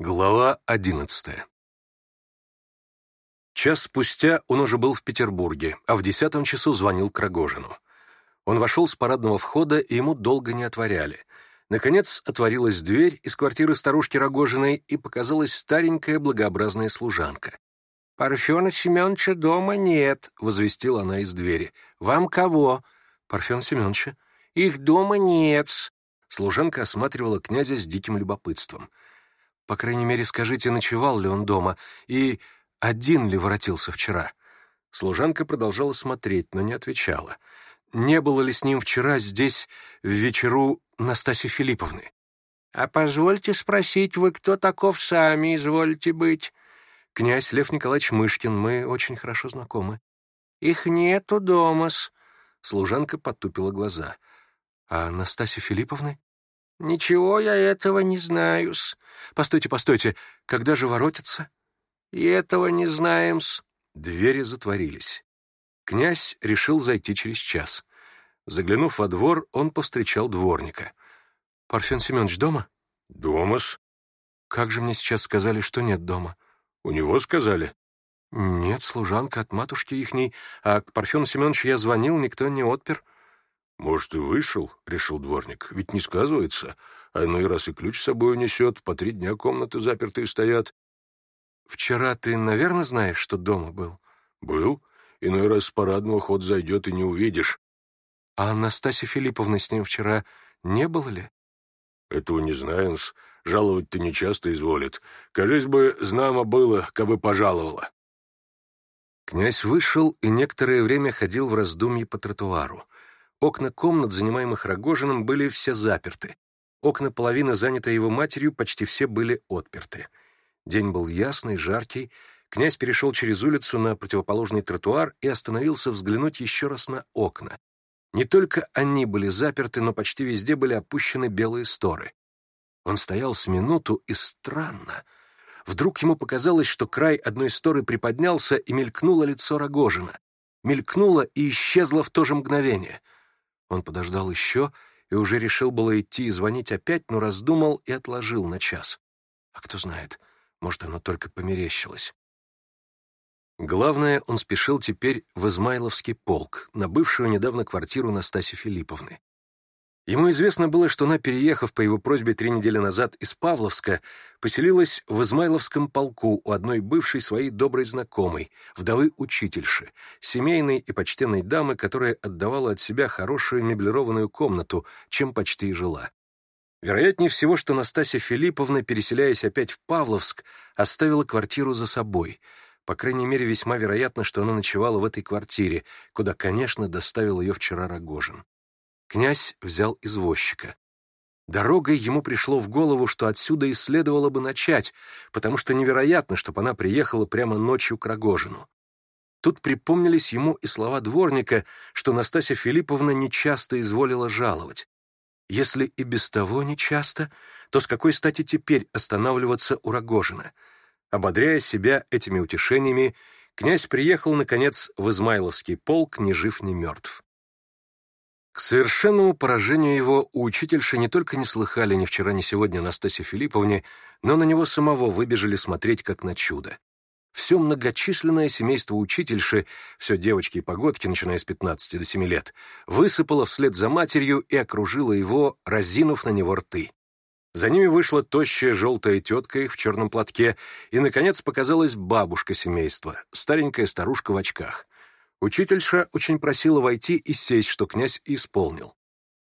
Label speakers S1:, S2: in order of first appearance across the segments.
S1: Глава одиннадцатая. Час спустя он уже был в Петербурге, а в десятом часу звонил к Рогожину. Он вошел с парадного входа, и ему долго не отворяли. Наконец отворилась дверь из квартиры старушки Рогожиной, и показалась старенькая благообразная служанка. «Парфена Семеновича дома нет», — возвестила она из двери. «Вам кого?» «Парфен Семеновича». «Их дома нет». Служанка осматривала князя с диким любопытством — по крайней мере, скажите, ночевал ли он дома и один ли воротился вчера?» Служанка продолжала смотреть, но не отвечала. «Не было ли с ним вчера здесь, в вечеру, Настасьи Филипповны?» «А позвольте спросить, вы кто таков сами, извольте быть?» «Князь Лев Николаевич Мышкин, мы очень хорошо знакомы». «Их нету дома-с». Служанка потупила глаза. «А Настасьи Филипповны?» «Ничего я этого не знаю-с». «Постойте, постойте, когда же воротится?» «И этого не знаем-с». Двери затворились. Князь решил зайти через час. Заглянув во двор, он повстречал дворника. «Парфен Семенович дома?»
S2: «Дома-с».
S1: «Как же мне сейчас сказали, что нет дома?»
S2: «У него сказали».
S1: «Нет, служанка от матушки ихней, а к Парфену Семеновичу я звонил, никто не отпер».
S2: «Может, и вышел?» — решил дворник. «Ведь не сказывается. А иной раз и ключ с собой несет, по три дня комнаты запертые стоят».
S1: «Вчера ты, наверное, знаешь, что дома был?»
S2: «Был. Иной раз с парадного ход зайдет и не увидишь».
S1: «А Анастасия Филипповна с ним вчера не было ли?»
S2: «Этого не знаем, -с. Жаловать-то нечасто изволит. Кажись бы, знамо было, кабы пожаловала».
S1: Князь вышел и некоторое время ходил в раздумье по тротуару. Окна комнат, занимаемых Рогожиным, были все заперты. Окна половины, занятые его матерью, почти все были отперты. День был ясный, жаркий. Князь перешел через улицу на противоположный тротуар и остановился взглянуть еще раз на окна. Не только они были заперты, но почти везде были опущены белые сторы. Он стоял с минуту, и странно. Вдруг ему показалось, что край одной сторы приподнялся, и мелькнуло лицо Рогожина. Мелькнуло и исчезло в то же мгновение — он подождал еще и уже решил было идти и звонить опять, но раздумал и отложил на час. А кто знает, может, оно только померещилось. Главное, он спешил теперь в Измайловский полк, на бывшую недавно квартиру Настаси Филипповны. Ему известно было, что она, переехав по его просьбе три недели назад из Павловска, поселилась в Измайловском полку у одной бывшей своей доброй знакомой, вдовы-учительши, семейной и почтенной дамы, которая отдавала от себя хорошую меблированную комнату, чем почти и жила. Вероятнее всего, что Настасья Филипповна, переселяясь опять в Павловск, оставила квартиру за собой. По крайней мере, весьма вероятно, что она ночевала в этой квартире, куда, конечно, доставил ее вчера Рогожин. Князь взял извозчика. Дорогой ему пришло в голову, что отсюда и следовало бы начать, потому что невероятно, чтобы она приехала прямо ночью к Рогожину. Тут припомнились ему и слова дворника, что Настасья Филипповна нечасто изволила жаловать. Если и без того нечасто, то с какой стати теперь останавливаться у Рогожина? Ободряя себя этими утешениями, князь приехал, наконец, в Измайловский полк, ни жив, ни мертв. К совершенному поражению его учительши не только не слыхали ни вчера, ни сегодня Настасье Филипповне, но на него самого выбежали смотреть как на чудо. Все многочисленное семейство учительши, все девочки и погодки, начиная с 15 до 7 лет, высыпало вслед за матерью и окружило его, разинув на него рты. За ними вышла тощая желтая тетка их в черном платке, и, наконец, показалась бабушка семейства, старенькая старушка в очках. Учительша очень просила войти и сесть, что князь исполнил.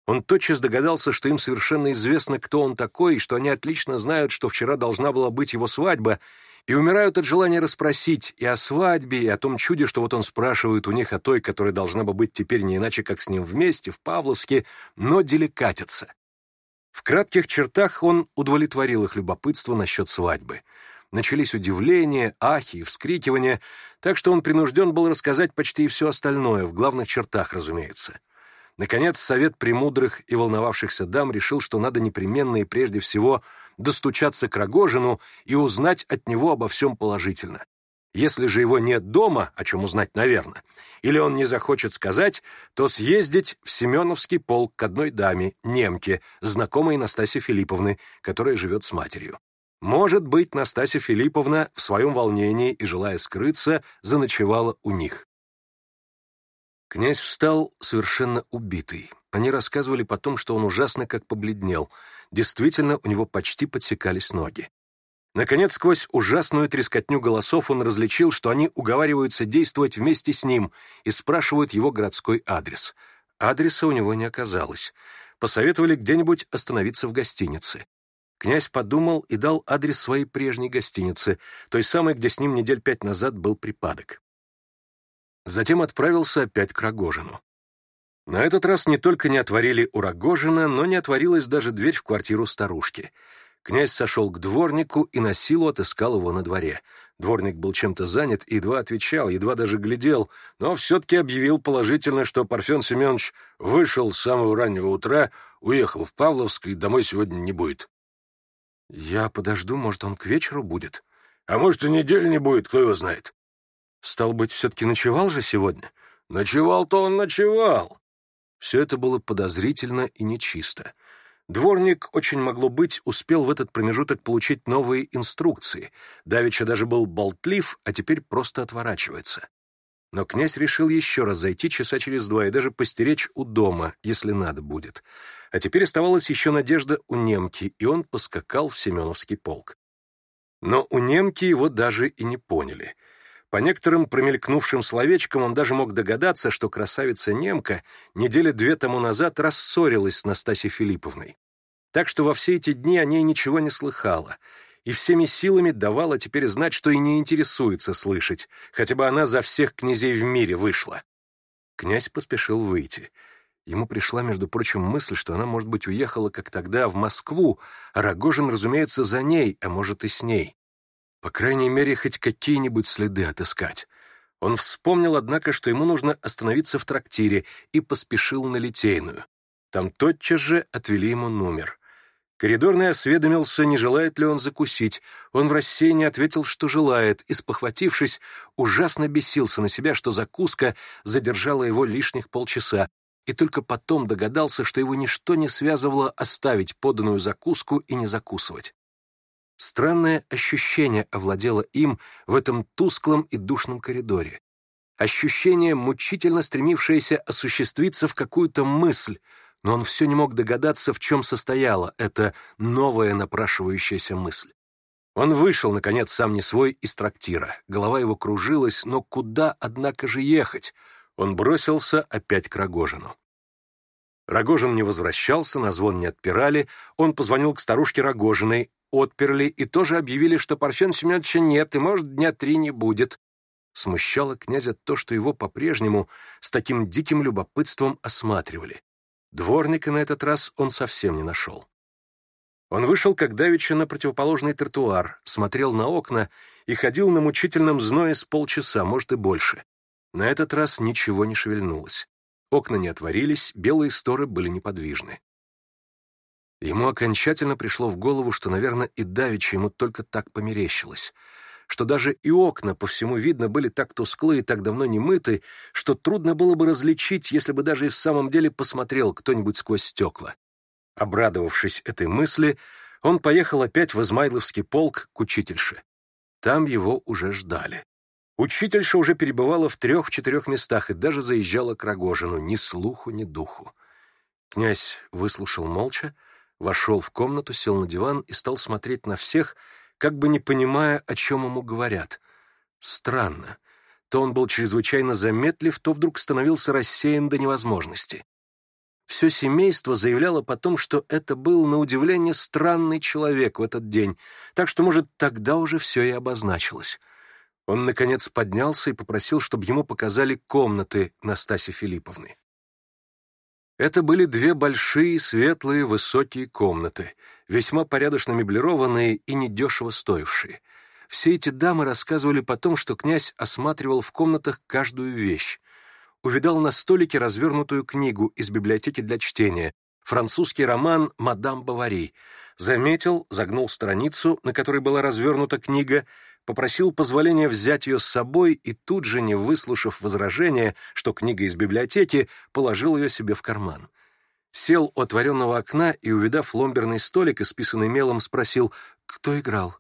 S1: Он тотчас догадался, что им совершенно известно, кто он такой, и что они отлично знают, что вчера должна была быть его свадьба, и умирают от желания расспросить и о свадьбе, и о том чуде, что вот он спрашивает у них о той, которая должна бы быть теперь не иначе, как с ним вместе, в Павловске, но деликатится. В кратких чертах он удовлетворил их любопытство насчет свадьбы. Начались удивления, ахи вскрикивания — так что он принужден был рассказать почти все остальное, в главных чертах, разумеется. Наконец, совет премудрых и волновавшихся дам решил, что надо непременно и прежде всего достучаться к Рогожину и узнать от него обо всем положительно. Если же его нет дома, о чем узнать, наверное, или он не захочет сказать, то съездить в Семеновский полк к одной даме, немке, знакомой Настасьи Филипповны, которая живет с матерью. Может быть, Настасья Филипповна в своем волнении и желая скрыться, заночевала у них. Князь встал совершенно убитый. Они рассказывали потом, что он ужасно как побледнел. Действительно, у него почти подсекались ноги. Наконец, сквозь ужасную трескотню голосов он различил, что они уговариваются действовать вместе с ним и спрашивают его городской адрес. Адреса у него не оказалось. Посоветовали где-нибудь остановиться в гостинице. Князь подумал и дал адрес своей прежней гостиницы, той самой, где с ним недель пять назад был припадок. Затем отправился опять к Рогожину. На этот раз не только не отворили у Рогожина, но не отворилась даже дверь в квартиру старушки. Князь сошел к дворнику и на силу отыскал его на дворе. Дворник был чем-то занят, едва отвечал, едва даже глядел, но все-таки объявил положительно, что Парфен Семенович вышел с самого раннего утра, уехал в Павловск и домой сегодня не будет. Я подожду, может, он к вечеру будет. А может, и недель не будет, кто его знает. Стал быть, все-таки ночевал же сегодня? Ночевал-то он ночевал. Все это было подозрительно и нечисто. Дворник, очень могло быть, успел в этот промежуток получить новые инструкции. Давича даже был болтлив, а теперь просто отворачивается. Но князь решил еще раз зайти часа через два и даже постеречь у дома, если надо будет. А теперь оставалась еще надежда у немки, и он поскакал в Семеновский полк. Но у немки его даже и не поняли. По некоторым промелькнувшим словечкам он даже мог догадаться, что красавица немка недели две тому назад рассорилась с Настасьей Филипповной. Так что во все эти дни о ней ничего не слыхала, и всеми силами давала теперь знать, что и не интересуется слышать, хотя бы она за всех князей в мире вышла. Князь поспешил выйти — Ему пришла, между прочим, мысль, что она, может быть, уехала, как тогда, в Москву, а Рогожин, разумеется, за ней, а может и с ней. По крайней мере, хоть какие-нибудь следы отыскать. Он вспомнил, однако, что ему нужно остановиться в трактире, и поспешил на Литейную. Там тотчас же отвели ему номер. Коридорный осведомился, не желает ли он закусить. Он в рассеянии ответил, что желает, и, спохватившись, ужасно бесился на себя, что закуска задержала его лишних полчаса, и только потом догадался, что его ничто не связывало оставить поданную закуску и не закусывать. Странное ощущение овладело им в этом тусклом и душном коридоре. Ощущение, мучительно стремившееся осуществиться в какую-то мысль, но он все не мог догадаться, в чем состояла эта новая напрашивающаяся мысль. Он вышел, наконец, сам не свой из трактира. Голова его кружилась, но куда, однако же, ехать — он бросился опять к Рогожину. Рогожин не возвращался, на звон не отпирали. Он позвонил к старушке Рогожиной, отперли и тоже объявили, что Парфен Семеновича нет и, может, дня три не будет. Смущало князя то, что его по-прежнему с таким диким любопытством осматривали. Дворника на этот раз он совсем не нашел. Он вышел, как давеча, на противоположный тротуар, смотрел на окна и ходил на мучительном зное с полчаса, может, и больше. На этот раз ничего не шевельнулось. Окна не отворились, белые сторы были неподвижны. Ему окончательно пришло в голову, что, наверное, и давеча ему только так померещилось, что даже и окна, по всему видно, были так тусклы и так давно не мыты, что трудно было бы различить, если бы даже и в самом деле посмотрел кто-нибудь сквозь стекла. Обрадовавшись этой мысли, он поехал опять в Измайловский полк к учительше. Там его уже ждали. Учительша уже перебывала в трех-четырех местах и даже заезжала к Рогожину, ни слуху, ни духу. Князь выслушал молча, вошел в комнату, сел на диван и стал смотреть на всех, как бы не понимая, о чем ему говорят. Странно. То он был чрезвычайно заметлив, то вдруг становился рассеян до невозможности. Все семейство заявляло потом, что это был, на удивление, странный человек в этот день, так что, может, тогда уже все и обозначилось. Он, наконец, поднялся и попросил, чтобы ему показали комнаты Настаси Филипповны. Это были две большие, светлые, высокие комнаты, весьма порядочно меблированные и недешево стоившие. Все эти дамы рассказывали потом, что князь осматривал в комнатах каждую вещь. Увидал на столике развернутую книгу из библиотеки для чтения, французский роман «Мадам Бавари», заметил, загнул страницу, на которой была развернута книга — попросил позволения взять ее с собой и тут же, не выслушав возражения, что книга из библиотеки, положил ее себе в карман. Сел у отворенного окна и, увидав ломберный столик, исписанный мелом, спросил, кто играл.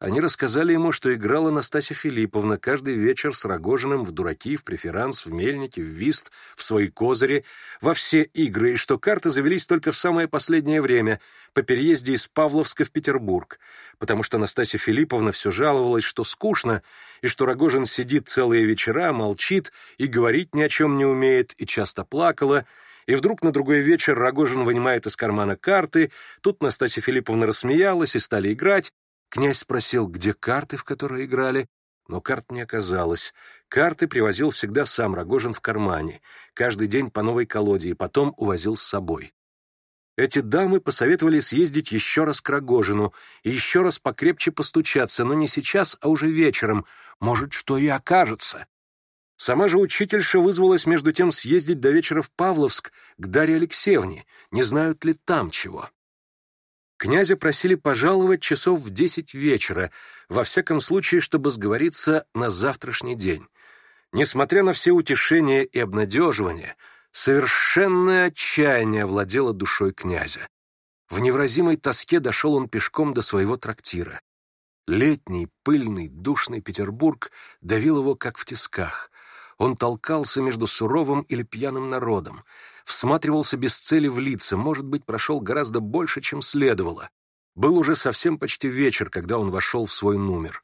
S1: Они рассказали ему, что играла Настасья Филипповна каждый вечер с Рогожиным в дураки, в преферанс, в мельнике, в вист, в свои козыри, во все игры, и что карты завелись только в самое последнее время, по переезде из Павловска в Петербург, потому что Настасья Филипповна все жаловалась, что скучно, и что Рогожин сидит целые вечера, молчит и говорить ни о чем не умеет, и часто плакала, и вдруг на другой вечер Рогожин вынимает из кармана карты, тут Настасья Филипповна рассмеялась и стали играть, Князь спросил, где карты, в которые играли, но карт не оказалось. Карты привозил всегда сам Рогожин в кармане, каждый день по новой колоде и потом увозил с собой. Эти дамы посоветовали съездить еще раз к Рогожину и еще раз покрепче постучаться, но не сейчас, а уже вечером. Может, что и окажется. Сама же учительша вызвалась между тем съездить до вечера в Павловск к Дарье Алексеевне. Не знают ли там чего. Князя просили пожаловать часов в десять вечера, во всяком случае, чтобы сговориться на завтрашний день. Несмотря на все утешения и обнадеживания, совершенное отчаяние владело душой князя. В невразимой тоске дошел он пешком до своего трактира. Летний, пыльный, душный Петербург давил его как в тисках. Он толкался между суровым или пьяным народом — всматривался без цели в лица, может быть, прошел гораздо больше, чем следовало. Был уже совсем почти вечер, когда он вошел в свой номер.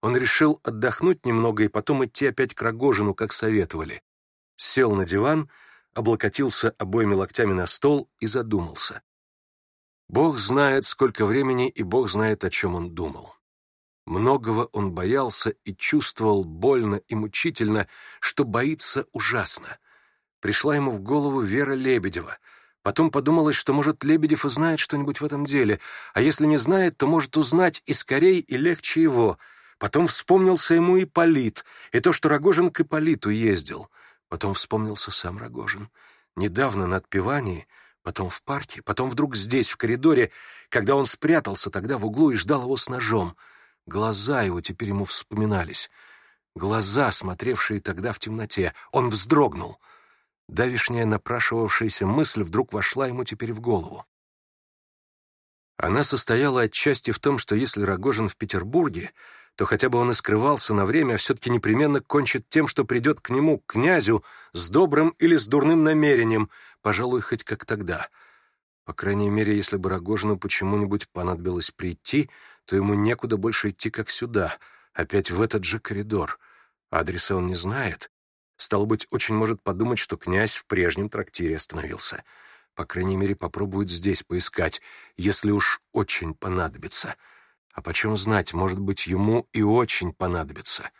S1: Он решил отдохнуть немного и потом идти опять к Рогожину, как советовали. Сел на диван, облокотился обоими локтями на стол и задумался. Бог знает, сколько времени, и Бог знает, о чем он думал. Многого он боялся и чувствовал больно и мучительно, что боится ужасно. Пришла ему в голову Вера Лебедева. Потом подумалось, что, может, Лебедев и знает что-нибудь в этом деле, а если не знает, то может узнать и скорее, и легче его. Потом вспомнился ему и Полит, и то, что Рогожин к Ипполиту ездил. Потом вспомнился сам Рогожин. Недавно на отпевании, потом в парке, потом вдруг здесь, в коридоре, когда он спрятался тогда в углу и ждал его с ножом. Глаза его теперь ему вспоминались. Глаза, смотревшие тогда в темноте. Он вздрогнул давишняя напрашивавшаяся мысль вдруг вошла ему теперь в голову. Она состояла отчасти в том, что если Рогожин в Петербурге, то хотя бы он и скрывался на время, а все-таки непременно кончит тем, что придет к нему, к князю, с добрым или с дурным намерением, пожалуй, хоть как тогда. По крайней мере, если бы Рогожину почему-нибудь понадобилось прийти, то ему некуда больше идти, как сюда, опять в этот же коридор. Адреса он не знает, Стало быть, очень может подумать, что князь в прежнем трактире остановился. По крайней мере, попробует здесь поискать, если уж очень понадобится. А почем знать, может быть, ему и очень понадобится.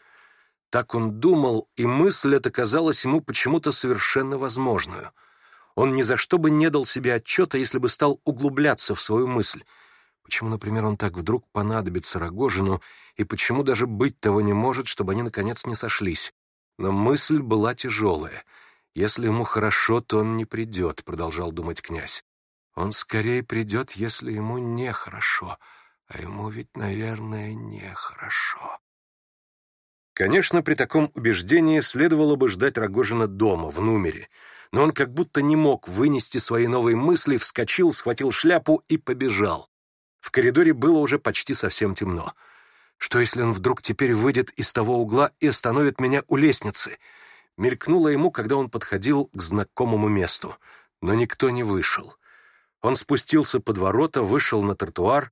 S1: Так он думал, и мысль эта казалась ему почему-то совершенно возможную. Он ни за что бы не дал себе отчета, если бы стал углубляться в свою мысль. Почему, например, он так вдруг понадобится Рогожину, и почему даже быть того не может, чтобы они, наконец, не сошлись? Но мысль была тяжелая. «Если ему хорошо, то он не придет», — продолжал думать князь. «Он скорее придет, если ему нехорошо, а ему ведь, наверное, нехорошо». Конечно, при таком убеждении следовало бы ждать Рогожина дома, в номере, но он как будто не мог вынести свои новые мысли, вскочил, схватил шляпу и побежал. В коридоре было уже почти совсем темно что если он вдруг теперь выйдет из того угла и остановит меня у лестницы. Мелькнуло ему, когда он подходил к знакомому месту. Но никто не вышел. Он спустился под ворота, вышел на тротуар,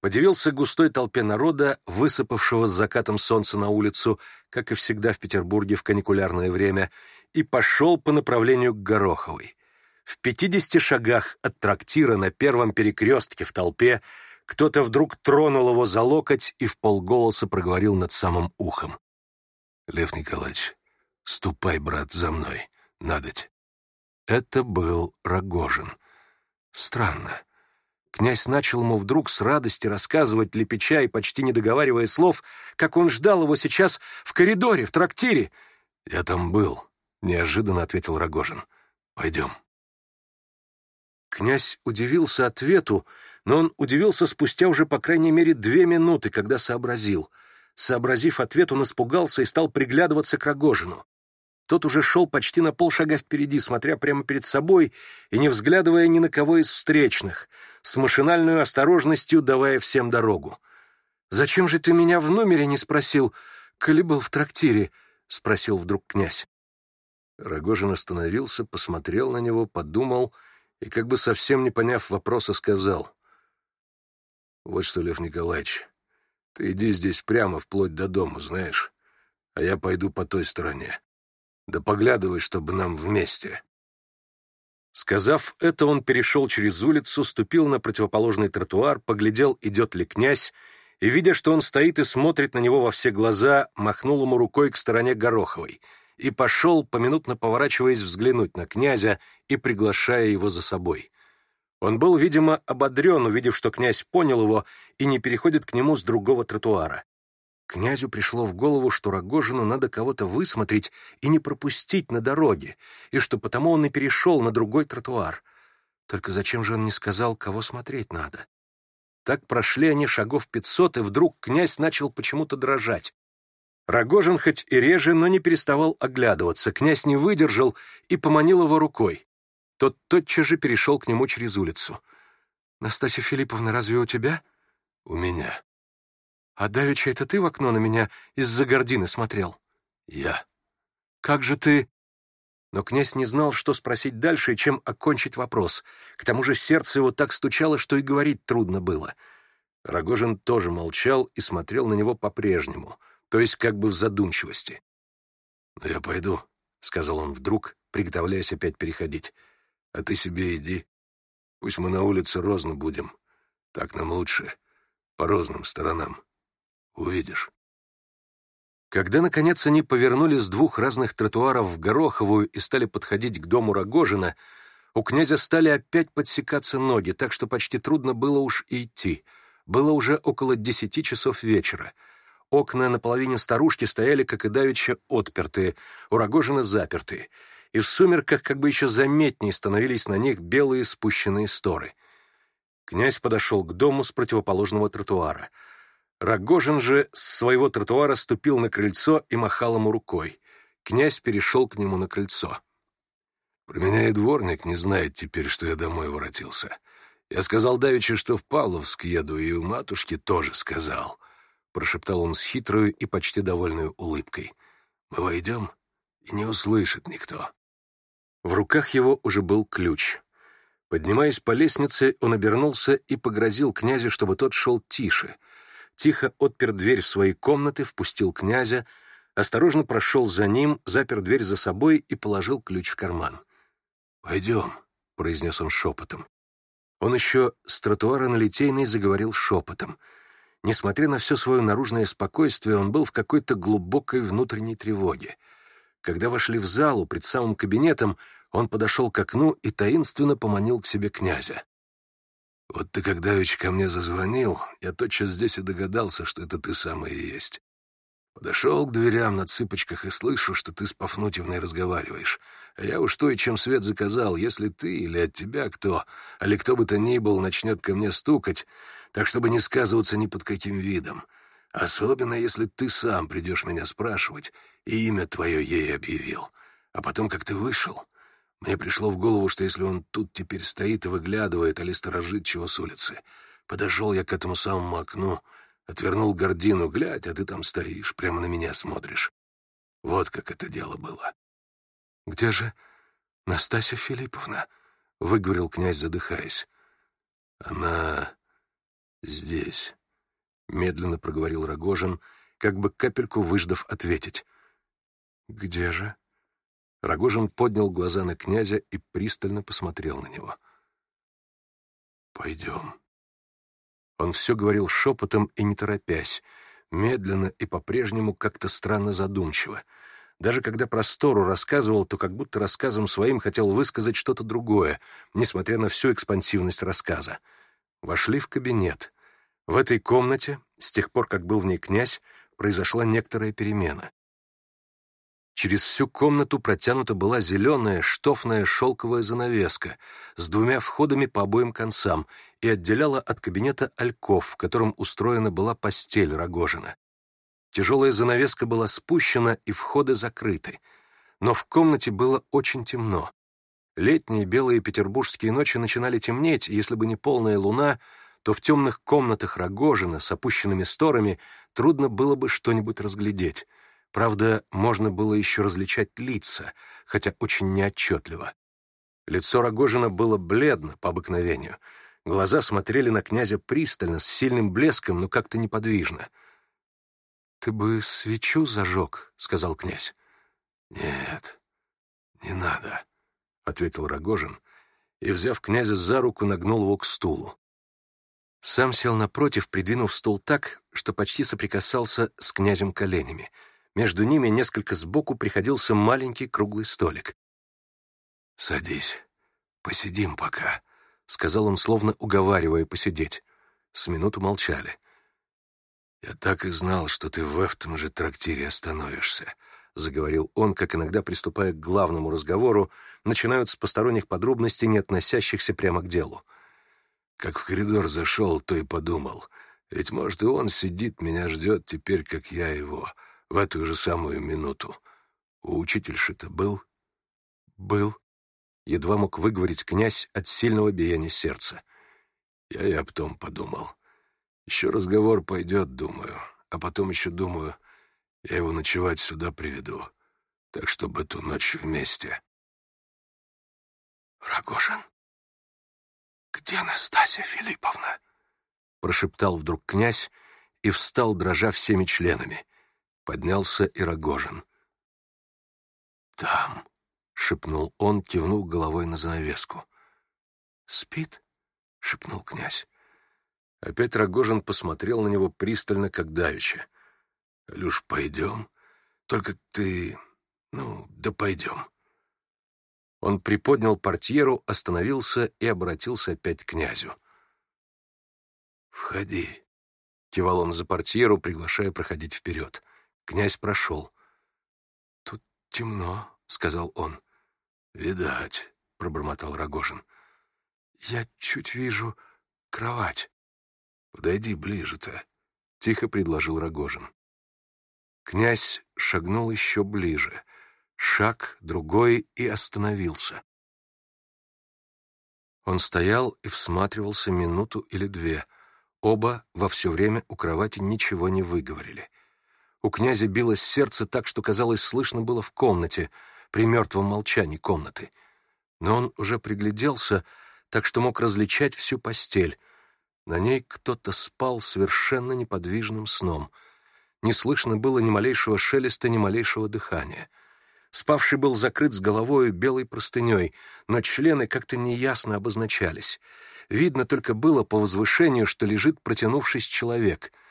S1: подивился густой толпе народа, высыпавшего с закатом солнца на улицу, как и всегда в Петербурге в каникулярное время, и пошел по направлению к Гороховой. В пятидесяти шагах от трактира на первом перекрестке в толпе – кто-то вдруг тронул его за локоть и в полголоса проговорил над самым ухом. «Лев Николаевич, ступай, брат, за мной, надоть». Это был Рогожин. Странно. Князь начал ему вдруг с радости рассказывать, лепеча и почти не договаривая слов, как он ждал его сейчас в коридоре, в трактире. «Я там был», — неожиданно ответил Рогожин. «Пойдем». Князь удивился ответу, — но он удивился спустя уже, по крайней мере, две минуты, когда сообразил. Сообразив ответ, он испугался и стал приглядываться к Рогожину. Тот уже шел почти на полшага впереди, смотря прямо перед собой и не взглядывая ни на кого из встречных, с машинальной осторожностью давая всем дорогу. «Зачем же ты меня в номере не спросил, коли был в трактире?» — спросил вдруг князь.
S2: Рогожин остановился, посмотрел на него, подумал и, как бы совсем не поняв вопроса, сказал. Вот что, Лев Николаевич, ты иди здесь прямо, вплоть до дома, знаешь, а я пойду по той стороне. Да поглядывай, чтобы нам вместе».
S1: Сказав это, он перешел через улицу, ступил на противоположный тротуар, поглядел, идет ли князь, и, видя, что он стоит и смотрит на него во все глаза, махнул ему рукой к стороне Гороховой и пошел, поминутно поворачиваясь, взглянуть на князя и приглашая его за собой — он был, видимо, ободрен, увидев, что князь понял его и не переходит к нему с другого тротуара. Князю пришло в голову, что Рогожину надо кого-то высмотреть и не пропустить на дороге, и что потому он и перешел на другой тротуар. Только зачем же он не сказал, кого смотреть надо? Так прошли они шагов пятьсот, и вдруг князь начал почему-то дрожать. Рогожин хоть и реже, но не переставал оглядываться. Князь не выдержал и поманил его рукой. Тот тотчас же перешел к нему через улицу. «Настасья Филипповна, разве у тебя?»
S2: «У меня».
S1: «А давеча это ты в окно на меня из-за гордины смотрел?»
S2: «Я».
S1: «Как же ты...» Но князь не знал, что спросить дальше и чем окончить вопрос. К тому же сердце его так стучало, что и говорить трудно было. Рогожин тоже молчал и смотрел на него по-прежнему, то есть как бы в задумчивости.
S2: «Ну, «Я пойду», — сказал он вдруг, приготовляясь опять переходить. А ты себе иди. Пусть мы на улице розно будем. Так нам лучше. По розным сторонам. Увидишь.
S1: Когда, наконец, они повернули с двух разных тротуаров в Гороховую и стали подходить к дому Рогожина, у князя стали опять подсекаться ноги, так что почти трудно было уж идти. Было уже около десяти часов вечера. Окна наполовину старушки стояли, как и давеча, отпертые, у Рогожина запертые — и в сумерках как бы еще заметнее становились на них белые спущенные сторы. Князь подошел к дому с противоположного тротуара. Рогожин же с своего тротуара ступил на крыльцо и махал ему рукой. Князь перешел к нему на крыльцо.
S2: «Про меня и дворник не знает теперь, что я домой воротился. Я сказал давеча, что в Павловск еду, и у матушки тоже сказал», — прошептал он с хитрой и почти довольной улыбкой. «Мы войдем, и не услышит никто».
S1: В руках его уже был ключ. Поднимаясь по лестнице, он обернулся и погрозил князю, чтобы тот шел тише. Тихо отпер дверь в своей комнаты, впустил князя, осторожно прошел за ним, запер дверь за собой и положил ключ в карман.
S2: «Пойдем», — произнес он шепотом.
S1: Он еще с тротуара на Литейной заговорил шепотом. Несмотря на все свое наружное спокойствие, он был в какой-то глубокой внутренней тревоге — когда вошли в залу пред самым кабинетом, он подошел к окну и таинственно поманил к себе князя.
S2: «Вот ты, когда Давич ко мне зазвонил, я тотчас здесь и догадался, что это ты самый и есть. Подошел к дверям на цыпочках и слышу, что ты с Пафнутьевной разговариваешь. А я уж то и чем свет заказал, если ты или от тебя кто, или кто бы то ни был, начнет ко мне стукать, так чтобы не сказываться ни под каким видом. Особенно, если ты сам придешь меня спрашивать, и имя твое ей объявил, а потом, как ты вышел, мне пришло в голову, что если он тут теперь стоит и выглядывает а или сторожит чего с улицы, подошел я к этому самому окну, отвернул гордину, глядь, а ты там стоишь, прямо на меня смотришь. Вот как это дело было.
S1: — Где же Настасья Филипповна? — выговорил князь, задыхаясь.
S2: — Она здесь, — медленно проговорил Рогожин, как бы капельку выждав ответить.
S1: «Где же?» Рогожин поднял глаза на князя и пристально посмотрел на него.
S2: «Пойдем».
S1: Он все говорил шепотом и не торопясь, медленно и по-прежнему как-то странно задумчиво. Даже когда простору рассказывал, то как будто рассказом своим хотел высказать что-то другое, несмотря на всю экспансивность рассказа. Вошли в кабинет. В этой комнате, с тех пор, как был в ней князь, произошла некоторая перемена. Через всю комнату протянута была зеленая штофная шелковая занавеска с двумя входами по обоим концам и отделяла от кабинета альков, в котором устроена была постель Рогожина. Тяжелая занавеска была спущена и входы закрыты, но в комнате было очень темно. Летние белые петербургские ночи начинали темнеть, если бы не полная луна, то в темных комнатах Рогожина с опущенными сторами трудно было бы что-нибудь разглядеть. Правда, можно было еще различать лица, хотя очень неотчетливо. Лицо Рогожина было бледно по обыкновению. Глаза смотрели на князя пристально, с сильным блеском, но как-то неподвижно. «Ты бы свечу зажег», — сказал князь.
S2: «Нет, не надо», — ответил Рогожин, и, взяв князя за руку, нагнул его к стулу.
S1: Сам сел напротив, придвинув стул так, что почти соприкасался с князем коленями — между ними несколько сбоку приходился маленький круглый столик.
S2: «Садись, посидим пока», — сказал
S1: он, словно уговаривая посидеть. С минуту молчали.
S2: «Я так и знал, что ты в этом же трактире остановишься», — заговорил он, как иногда, приступая к главному разговору, начинают с посторонних подробностей, не относящихся прямо к делу. Как в коридор зашел, то и подумал. Ведь, может, и он сидит, меня ждет теперь, как я его. В эту же самую минуту учительши-то был?
S1: Был. Едва мог выговорить князь от сильного биения сердца.
S2: Я и об том подумал. Еще разговор пойдет, думаю. А потом еще думаю, я его ночевать сюда приведу. Так, чтобы эту ночь вместе.
S3: Рогожин? Где Настасья Филипповна?
S1: Прошептал вдруг князь и встал, дрожа всеми членами — поднялся и Рогожин.
S2: «Там!»
S1: — шепнул он, кивнул головой на занавеску.
S3: «Спит?» — шепнул князь.
S1: Опять Рогожин посмотрел на него пристально, как давеча.
S2: «Люш, пойдем. Только ты... Ну, да пойдем».
S1: Он приподнял портьеру, остановился и обратился опять к князю.
S2: «Входи», —
S1: кивал он за портьеру, приглашая проходить вперед. Князь прошел.
S3: «Тут темно», — сказал он.
S2: «Видать», — пробормотал Рогожин.
S3: «Я чуть вижу кровать».
S2: «Подойди ближе-то», — тихо предложил Рогожин.
S1: Князь шагнул еще ближе. Шаг, другой и остановился. Он стоял и всматривался минуту или две. Оба во все время у кровати ничего не выговорили. У князя билось сердце так, что, казалось, слышно было в комнате, при мертвом молчании комнаты. Но он уже пригляделся, так что мог различать всю постель. На ней кто-то спал совершенно неподвижным сном. Не слышно было ни малейшего шелеста, ни малейшего дыхания. Спавший был закрыт с головой белой простыней, но члены как-то неясно обозначались. Видно только было по возвышению, что лежит протянувшись человек —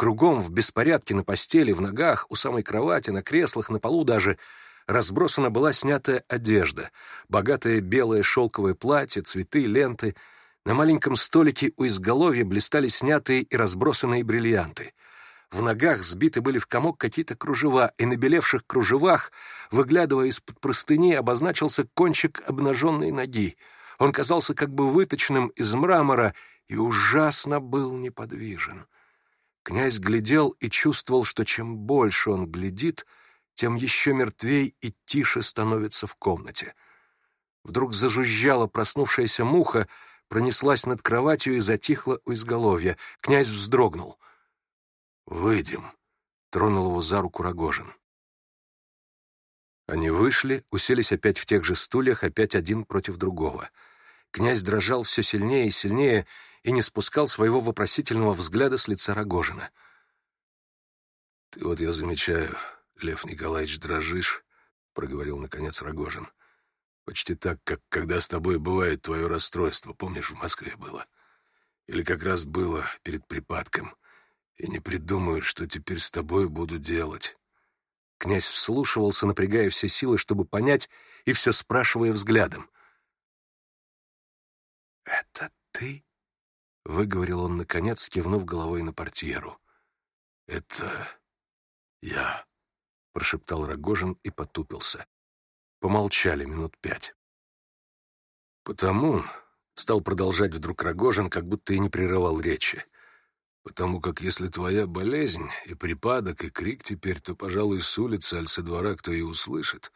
S1: Кругом в беспорядке на постели, в ногах, у самой кровати, на креслах, на полу даже разбросана была снятая одежда, богатое белое шелковое платье, цветы, ленты. На маленьком столике у изголовья блистали снятые и разбросанные бриллианты. В ногах сбиты были в комок какие-то кружева, и на белевших кружевах, выглядывая из-под простыни, обозначился кончик обнаженной ноги. Он казался как бы выточенным из мрамора и ужасно был неподвижен. Князь глядел и чувствовал, что чем больше он глядит, тем еще мертвей и тише становится в комнате. Вдруг зажужжала проснувшаяся муха, пронеслась над кроватью и затихла у изголовья. Князь вздрогнул.
S2: «Выйдем», — тронул его за руку Рогожин.
S1: Они вышли, уселись опять в тех же стульях, опять один против другого. Князь дрожал все сильнее и сильнее, и не спускал своего вопросительного взгляда с лица Рогожина.
S2: «Ты вот, я замечаю, Лев Николаевич, дрожишь», — проговорил, наконец, Рогожин. «Почти так, как когда с тобой бывает твое расстройство, помнишь, в Москве было? Или как раз было перед припадком, и не придумаю, что теперь с тобой буду делать».
S1: Князь вслушивался, напрягая все силы, чтобы понять, и все спрашивая взглядом.
S3: «Это ты?»
S1: — выговорил он наконец, кивнув головой на портьеру.
S2: «Это я», —
S1: прошептал Рогожин и потупился. Помолчали минут пять. «Потому», — стал продолжать вдруг Рогожин, как будто и не прерывал речи, «потому как если твоя болезнь и припадок, и крик теперь, то, пожалуй, с улицы, аль со двора кто и услышит,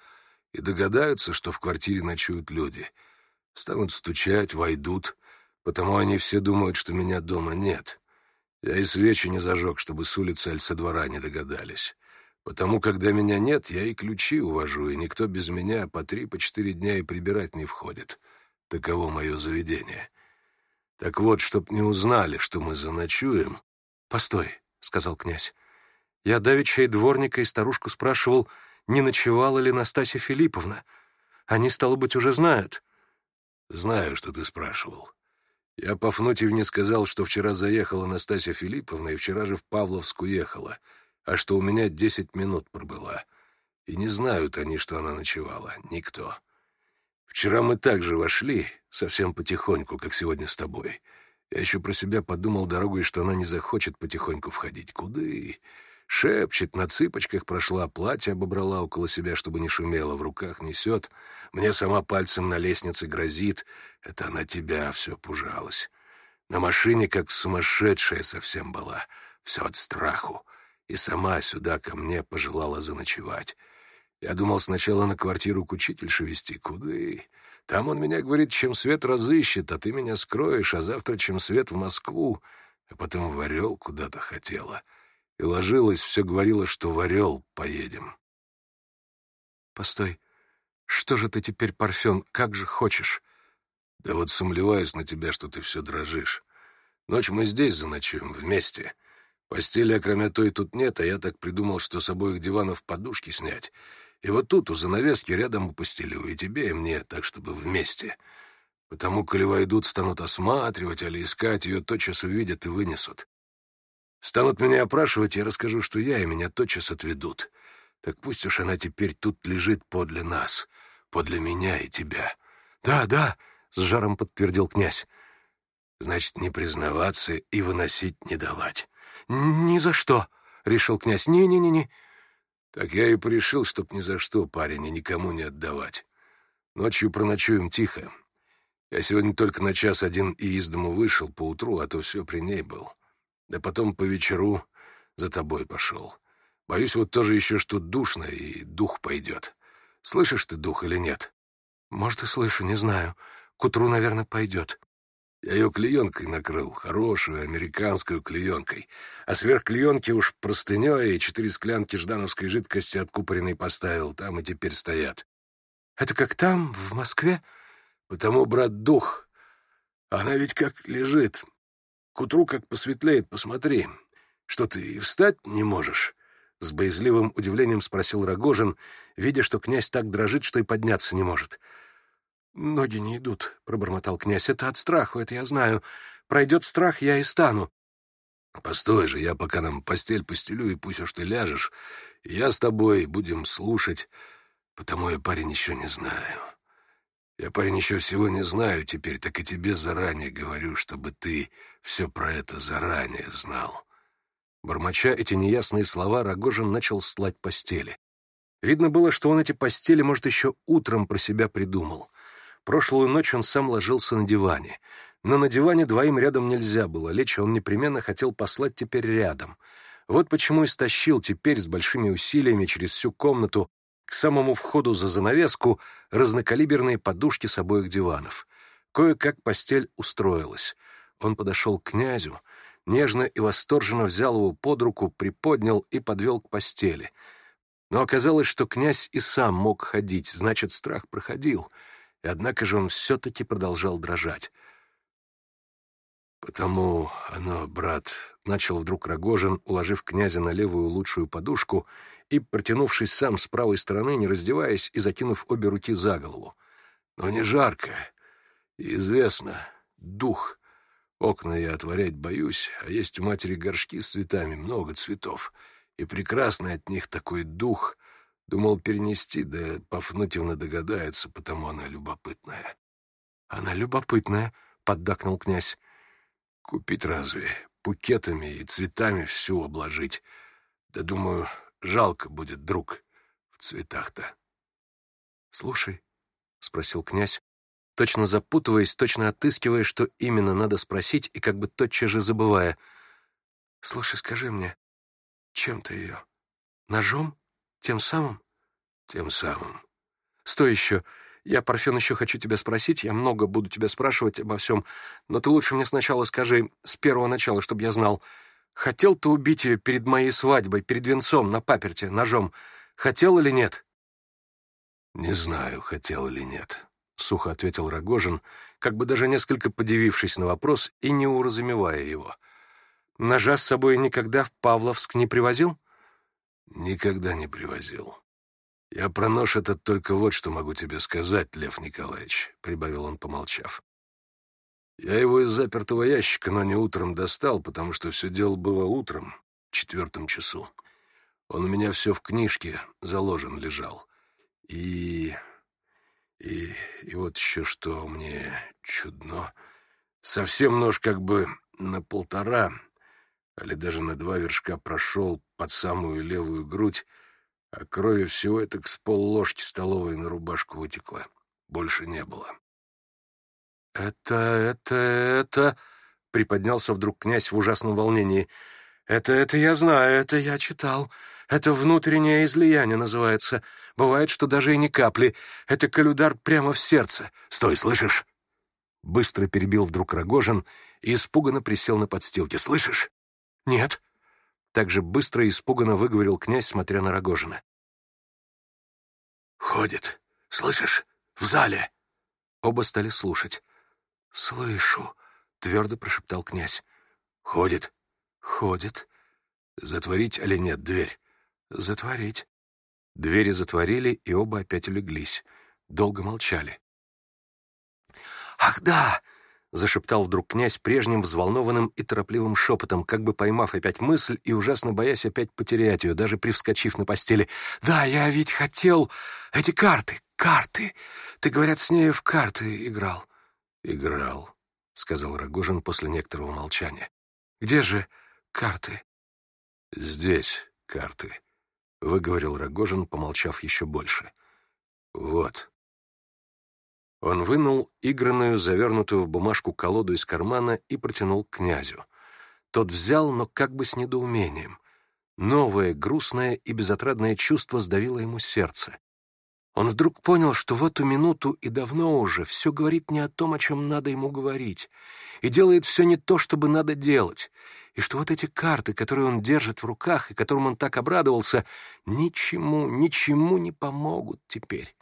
S2: и догадаются, что в квартире ночуют люди, станут стучать, войдут». Потому они все думают, что меня дома нет. Я и свечи не зажег, чтобы с улицы альса двора не догадались. Потому, когда меня нет, я и ключи увожу, и никто без меня по три, по четыре дня и прибирать не входит. Таково мое заведение. Так вот, чтоб не узнали, что мы заночуем...
S1: — Постой, — сказал князь. Я давеча и дворника, и старушку спрашивал, не ночевала ли Настасья Филипповна. Они, стало быть, уже знают.
S2: — Знаю, что ты спрашивал. Я Пафнутьев сказал, что вчера заехала Настасья Филипповна и вчера же в Павловск уехала, а что у меня десять минут пробыла. И не знают они, что она ночевала. Никто. Вчера мы также вошли, совсем потихоньку, как сегодня с тобой. Я еще про себя подумал дорогой, что она не захочет потихоньку входить. куда и. Шепчет на цыпочках прошла, платье обобрала около себя, чтобы не шумело, в руках несет. Мне сама пальцем на лестнице грозит. Это она тебя все пужалась. На машине как сумасшедшая совсем была. Все от страху. И сама сюда ко мне пожелала заночевать. Я думал сначала на квартиру к учительше везти Куды? Там он меня говорит, чем свет разыщет, а ты меня скроешь, а завтра чем свет в Москву. А потом в Орел куда-то хотела. — и ложилась, все говорила, что в Орел поедем.
S1: Постой, что же ты теперь, Парфен, как же хочешь?
S2: Да вот сомневаюсь на тебя, что ты все дрожишь. Ночь мы здесь заночуем, вместе. Постели, кроме той, тут нет, а я так придумал, что с обоих диванов подушки снять. И вот тут у занавески рядом упостелю, и тебе, и мне, так чтобы вместе. Потому, коли войдут, станут осматривать, али искать, ее тотчас увидят и вынесут. Станут меня опрашивать, я расскажу, что я, и меня тотчас отведут. Так пусть уж она теперь тут лежит подле нас, подле меня и тебя.
S1: Да, да, с жаром подтвердил князь.
S2: Значит, не признаваться и выносить не давать.
S1: Ни за что, решил князь. Не-не-не-не.
S2: Так я и порешил, чтоб ни за что парень и никому не отдавать. Ночью проночуем тихо. Я сегодня только на час один и из дому вышел поутру, а то все при ней был. Да потом по вечеру за тобой пошел. Боюсь, вот тоже еще что душно, и дух пойдет. Слышишь ты дух или нет?
S1: Может, и слышу, не знаю. К утру, наверное, пойдет.
S2: Я ее клеенкой накрыл, хорошую, американскую клеенкой. А сверх клеенки уж простыней и четыре склянки ждановской жидкости откупоренной поставил. Там и теперь стоят.
S1: Это как там, в Москве?
S2: Потому, брат, дух. Она ведь как лежит, к утру, как посветлеет, посмотри, что ты и встать не можешь.
S1: С боязливым удивлением спросил Рогожин, видя, что князь так дрожит, что и подняться не может. «Ноги не идут», — пробормотал князь. «Это от страха, это я знаю. Пройдет страх, я и стану».
S2: «Постой же, я пока нам постель постелю, и пусть уж ты ляжешь. Я с тобой будем слушать, потому я парень еще не знаю». Я, парень, еще всего не знаю теперь, так и тебе заранее говорю, чтобы ты все про это заранее знал».
S1: Бормоча эти неясные слова, Рогожин начал слать постели. Видно было, что он эти постели, может, еще утром про себя придумал. Прошлую ночь он сам ложился на диване. Но на диване двоим рядом нельзя было лечь, а он непременно хотел послать теперь рядом. Вот почему и стащил теперь с большими усилиями через всю комнату к самому входу за занавеску разнокалиберные подушки с обоих диванов. Кое-как постель устроилась. Он подошел к князю, нежно и восторженно взял его под руку, приподнял и подвел к постели. Но оказалось, что князь и сам мог ходить, значит, страх проходил. И однако же он все-таки продолжал дрожать.
S2: «Потому оно, брат», — начал вдруг Рогожин, уложив князя на левую лучшую подушку — и, протянувшись сам с правой стороны, не раздеваясь и закинув обе руки за голову. Но не жарко. Известно. Дух. Окна я отворять боюсь, а есть у матери горшки с цветами, много цветов. И прекрасный от них такой дух. Думал перенести, да Пафнутьевна догадается, потому она любопытная.
S1: — Она любопытная, — поддакнул князь.
S2: — Купить разве? Букетами и цветами всю обложить. Да, думаю, жалко будет, друг, в цветах-то.
S1: Слушай, — спросил князь, точно запутываясь, точно отыскивая, что именно надо спросить, и как бы тотчас же забывая. Слушай, скажи мне, чем ты ее? Ножом? Тем самым?
S2: Тем самым.
S1: Стой еще. Я, Парфен, еще хочу тебя спросить. Я много буду тебя спрашивать обо всем. Но ты лучше мне сначала скажи с первого начала, чтобы я знал — Хотел ты убить ее перед моей свадьбой, перед венцом, на паперте, ножом. Хотел или нет?»
S2: «Не знаю, хотел или нет», — сухо ответил Рогожин, как бы даже несколько подивившись на вопрос и не уразумевая его.
S1: «Ножа с собой никогда в Павловск не привозил?»
S2: «Никогда не привозил. Я про нож этот только вот что могу тебе сказать, Лев Николаевич», — прибавил он, помолчав. Я его из запертого ящика, но не утром достал, потому что все дело было утром, в четвертом часу. Он у меня все в книжке заложен лежал. И... и... и вот еще что мне чудно. Совсем нож как бы на полтора, или даже на два вершка прошел под самую левую грудь, а крови всего это к с пол ложки столовой на рубашку вытекло, Больше не было.
S1: «Это, это, это...» — приподнялся вдруг князь в ужасном волнении. «Это, это я знаю, это я читал. Это внутреннее излияние называется. Бывает, что даже и не капли. Это калюдар прямо в сердце. Стой, слышишь?» Быстро перебил вдруг Рогожин и испуганно присел на подстилке. «Слышишь?» «Нет». Так же быстро и испуганно выговорил князь, смотря на Рогожина.
S2: «Ходит. Слышишь? В зале».
S1: Оба стали слушать.
S2: «Слышу!» — твердо прошептал князь. «Ходит!»
S1: «Ходит!»
S2: «Затворить или нет дверь?»
S1: «Затворить!» Двери затворили, и оба опять улеглись. Долго молчали. «Ах да!» — зашептал вдруг князь прежним взволнованным и торопливым шепотом, как бы поймав опять мысль и ужасно боясь опять потерять ее, даже привскочив на постели. «Да, я ведь хотел эти карты, карты! Ты, говорят, с ней в карты играл».
S2: «Играл», — сказал Рогожин после некоторого молчания.
S1: «Где же карты?»
S2: «Здесь карты», — выговорил Рогожин, помолчав еще больше. «Вот». Он вынул игранную, завернутую в бумажку колоду из кармана и протянул князю. Тот взял, но как бы с недоумением. Новое, грустное и безотрадное чувство сдавило ему сердце. Он вдруг понял, что в эту минуту и давно уже все говорит не о том, о чем надо ему говорить, и делает все не то, чтобы надо делать, и что вот эти карты, которые он держит в руках и которым он так обрадовался, ничему, ничему не помогут теперь.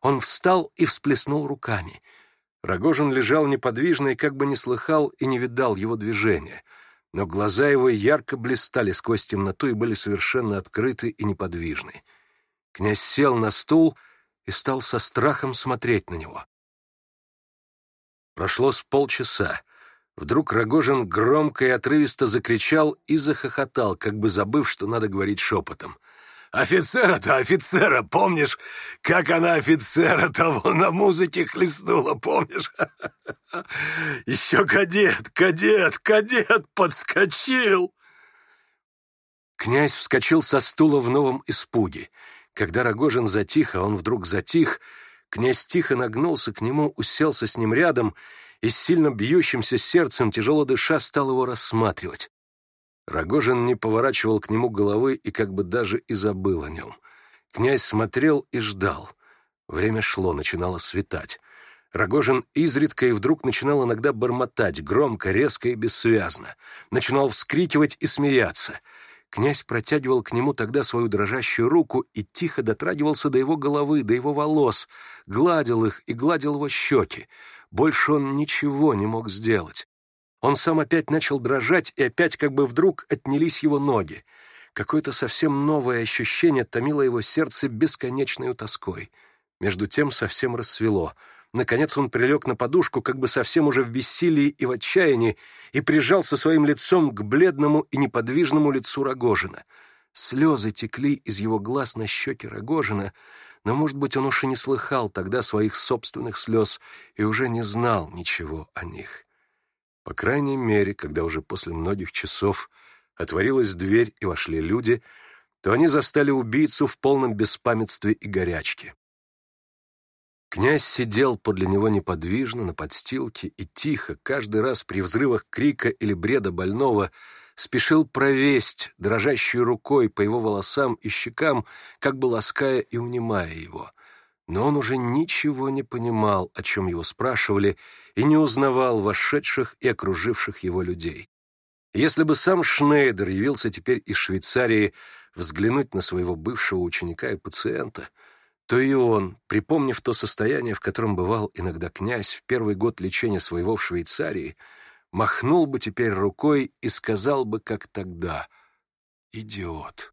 S2: Он встал и всплеснул руками. Рогожин лежал неподвижно и как бы не слыхал и не видал его движения, но глаза его ярко блистали сквозь темноту и были совершенно открыты и неподвижны. Князь сел на стул и стал со страхом смотреть на него. Прошло с полчаса. Вдруг Рогожин громко и отрывисто закричал и захохотал, как бы забыв, что надо говорить шепотом. «Офицера-то, офицера, помнишь, как она офицера того на музыке хлестнула, помнишь? Еще кадет, кадет, кадет подскочил!» Князь вскочил со стула в новом испуге — когда Рогожин затих, а он вдруг затих, князь тихо нагнулся к нему, уселся с ним рядом и с сильно бьющимся сердцем, тяжело дыша, стал его рассматривать. Рогожин не поворачивал к нему головы и как бы даже и забыл о нем. Князь смотрел и ждал. Время шло, начинало светать. Рогожин изредка и вдруг начинал иногда бормотать, громко, резко и бессвязно. Начинал вскрикивать и смеяться — Князь протягивал к нему тогда свою дрожащую руку и тихо дотрагивался до его головы, до его волос, гладил их и гладил его щеки. Больше он ничего не мог сделать. Он сам опять начал дрожать, и опять как бы вдруг отнялись его ноги. Какое-то совсем новое ощущение томило его сердце бесконечной тоской. Между тем совсем рассвело — Наконец он прилег на подушку, как бы совсем уже в бессилии и в отчаянии, и прижался своим лицом к бледному и неподвижному лицу Рогожина. Слезы текли из его глаз на щеки Рогожина, но, может быть, он уж и не слыхал тогда своих собственных слез и уже не знал ничего о них. По крайней мере, когда уже после многих часов отворилась дверь и вошли люди, то они застали убийцу в полном беспамятстве и горячке. Князь сидел подле него неподвижно на подстилке и тихо, каждый раз при взрывах крика или бреда больного, спешил провесть дрожащей рукой по его волосам и щекам, как бы лаская и унимая его.
S1: Но он уже ничего не понимал, о чем его спрашивали, и не узнавал вошедших и окруживших его людей. Если бы сам Шнейдер явился теперь из Швейцарии взглянуть на своего бывшего ученика и пациента — то и он, припомнив то состояние, в котором бывал иногда князь в первый год лечения своего в Швейцарии, махнул бы теперь рукой и сказал бы, как тогда, «Идиот».